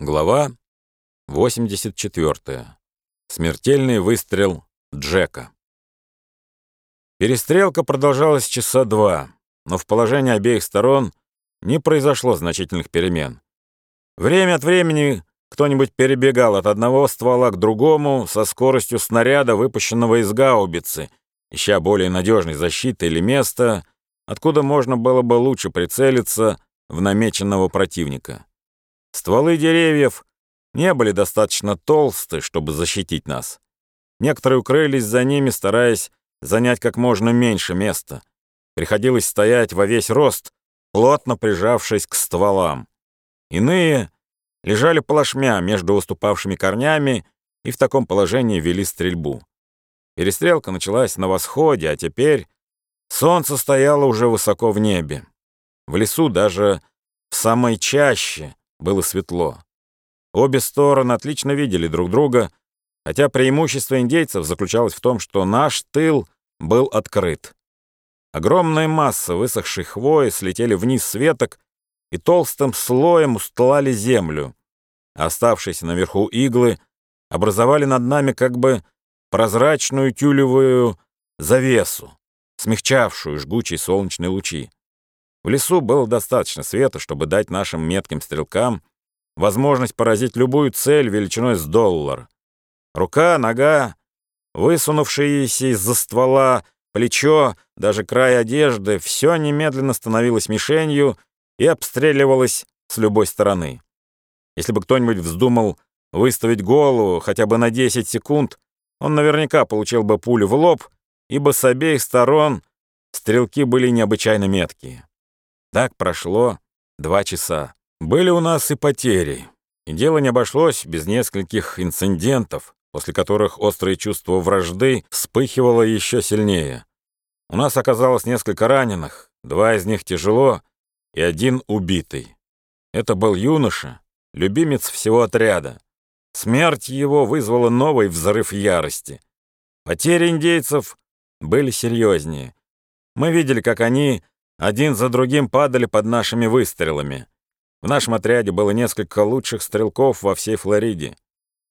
Глава 84. Смертельный выстрел Джека. Перестрелка продолжалась часа два, но в положении обеих сторон не произошло значительных перемен. Время от времени кто-нибудь перебегал от одного ствола к другому со скоростью снаряда, выпущенного из гаубицы, ища более надежной защиты или места, откуда можно было бы лучше прицелиться в намеченного противника. Стволы деревьев не были достаточно толсты, чтобы защитить нас. Некоторые укрылись за ними, стараясь занять как можно меньше места. Приходилось стоять во весь рост, плотно прижавшись к стволам. Иные лежали плашмя между уступавшими корнями и в таком положении вели стрельбу. Перестрелка началась на восходе, а теперь солнце стояло уже высоко в небе. В лесу даже в самой чаще было светло. Обе стороны отлично видели друг друга, хотя преимущество индейцев заключалось в том, что наш тыл был открыт. Огромная масса высохшей хвои слетели вниз с веток и толстым слоем устлали землю. А оставшиеся наверху иглы образовали над нами как бы прозрачную тюлевую завесу, смягчавшую жгучие солнечные лучи. В лесу было достаточно света, чтобы дать нашим метким стрелкам возможность поразить любую цель величиной с доллар. Рука, нога, высунувшиеся из-за ствола, плечо, даже край одежды — все немедленно становилось мишенью и обстреливалось с любой стороны. Если бы кто-нибудь вздумал выставить голову хотя бы на 10 секунд, он наверняка получил бы пулю в лоб, ибо с обеих сторон стрелки были необычайно меткие. Так прошло два часа. Были у нас и потери. И дело не обошлось без нескольких инцидентов, после которых острое чувство вражды вспыхивало еще сильнее. У нас оказалось несколько раненых, два из них тяжело и один убитый. Это был юноша, любимец всего отряда. Смерть его вызвала новый взрыв ярости. Потери индейцев были серьезнее. Мы видели, как они один за другим падали под нашими выстрелами. В нашем отряде было несколько лучших стрелков во всей Флориде.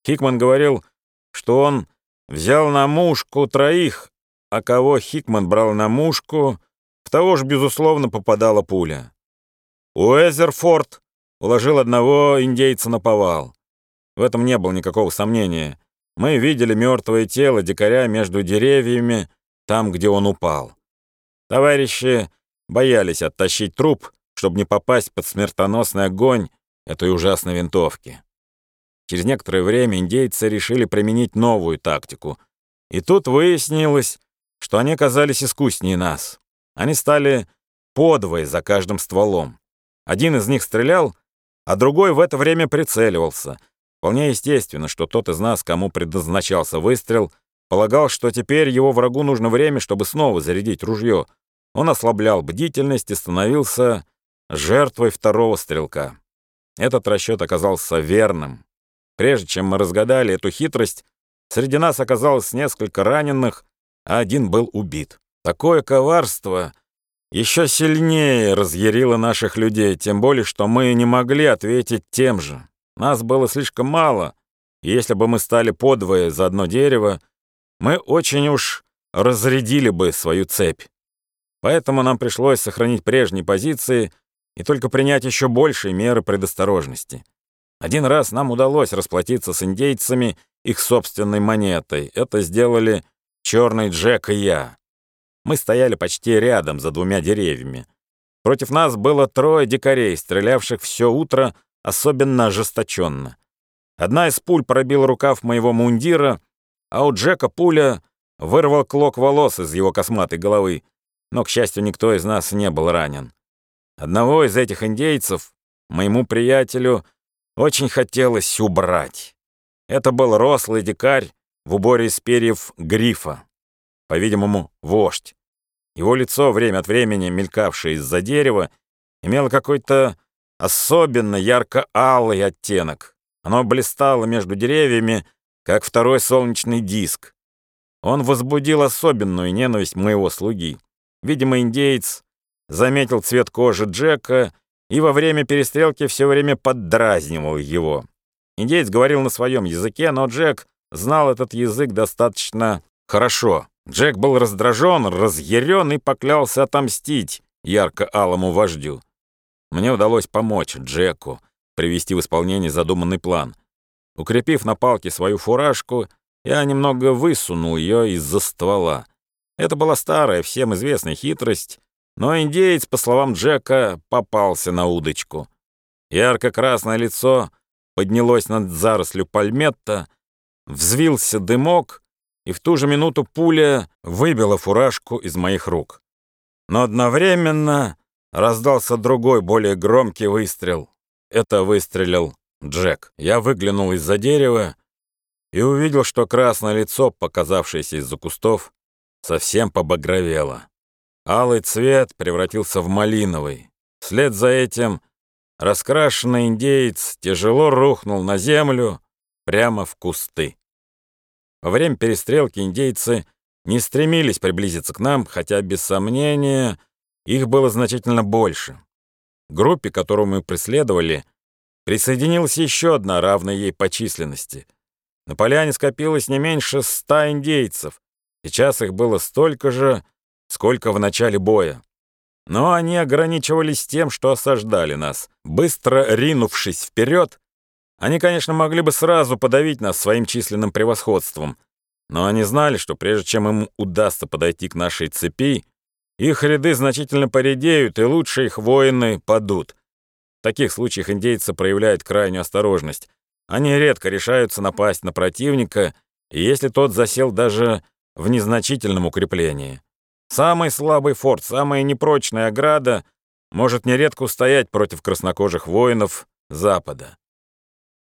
Хикман говорил, что он взял на мушку троих, а кого Хикман брал на мушку, в того же, безусловно, попадала пуля. Уэзерфорд уложил одного индейца на повал. В этом не было никакого сомнения. Мы видели мертвое тело дикаря между деревьями, там, где он упал. Товарищи боялись оттащить труп, чтобы не попасть под смертоносный огонь этой ужасной винтовки. Через некоторое время индейцы решили применить новую тактику. И тут выяснилось, что они оказались искуснее нас. Они стали подвое за каждым стволом. Один из них стрелял, а другой в это время прицеливался. Вполне естественно, что тот из нас, кому предназначался выстрел, полагал, что теперь его врагу нужно время, чтобы снова зарядить ружье, он ослаблял бдительность и становился жертвой второго стрелка. Этот расчет оказался верным. Прежде чем мы разгадали эту хитрость, среди нас оказалось несколько раненых, а один был убит. Такое коварство еще сильнее разъярило наших людей, тем более, что мы не могли ответить тем же. Нас было слишком мало, и если бы мы стали подвое за одно дерево, мы очень уж разрядили бы свою цепь. Поэтому нам пришлось сохранить прежние позиции и только принять еще большие меры предосторожности. Один раз нам удалось расплатиться с индейцами их собственной монетой. Это сделали Черный Джек и я. Мы стояли почти рядом, за двумя деревьями. Против нас было трое дикарей, стрелявших все утро особенно ожесточенно. Одна из пуль пробила рукав моего мундира, а у Джека пуля вырвал клок волос из его косматой головы но, к счастью, никто из нас не был ранен. Одного из этих индейцев, моему приятелю, очень хотелось убрать. Это был рослый дикарь в уборе из перьев грифа, по-видимому, вождь. Его лицо, время от времени мелькавшее из-за дерева, имело какой-то особенно ярко-алый оттенок. Оно блистало между деревьями, как второй солнечный диск. Он возбудил особенную ненависть моего слуги. Видимо, индеец заметил цвет кожи Джека и во время перестрелки все время поддразнивал его. Индеец говорил на своем языке, но Джек знал этот язык достаточно хорошо. Джек был раздражен, разъярен и поклялся отомстить ярко-алому вождю. Мне удалось помочь Джеку привести в исполнение задуманный план. Укрепив на палке свою фуражку, я немного высунул ее из-за ствола. Это была старая, всем известная хитрость, но индеец, по словам Джека, попался на удочку. Ярко-красное лицо поднялось над зарослью пальметта, взвился дымок, и в ту же минуту пуля выбила фуражку из моих рук. Но одновременно раздался другой, более громкий выстрел. Это выстрелил Джек. Я выглянул из-за дерева и увидел, что красное лицо, показавшееся из-за кустов, совсем побагровело. Алый цвет превратился в малиновый. Вслед за этим раскрашенный индеец тяжело рухнул на землю прямо в кусты. Во время перестрелки индейцы не стремились приблизиться к нам, хотя, без сомнения, их было значительно больше. Группе, которую мы преследовали, присоединилась еще одна, равная ей по численности. На поляне скопилось не меньше ста индейцев. Сейчас их было столько же, сколько в начале боя. Но они ограничивались тем, что осаждали нас. Быстро ринувшись вперед, они, конечно, могли бы сразу подавить нас своим численным превосходством, но они знали, что прежде чем им удастся подойти к нашей цепи, их ряды значительно поредеют, и лучше их воины падут. В таких случаях индейцы проявляют крайнюю осторожность. Они редко решаются напасть на противника, и если тот засел даже в незначительном укреплении. Самый слабый форт, самая непрочная ограда может нередко устоять против краснокожих воинов Запада.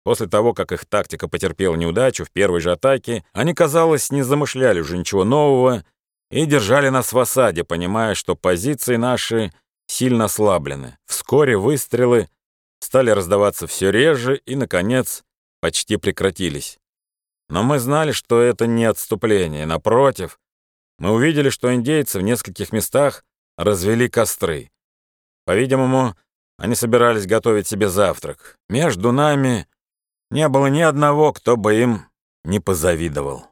После того, как их тактика потерпела неудачу в первой же атаке, они, казалось, не замышляли уже ничего нового и держали нас в осаде, понимая, что позиции наши сильно ослаблены. Вскоре выстрелы стали раздаваться все реже и, наконец, почти прекратились. Но мы знали, что это не отступление. Напротив, мы увидели, что индейцы в нескольких местах развели костры. По-видимому, они собирались готовить себе завтрак. Между нами не было ни одного, кто бы им не позавидовал.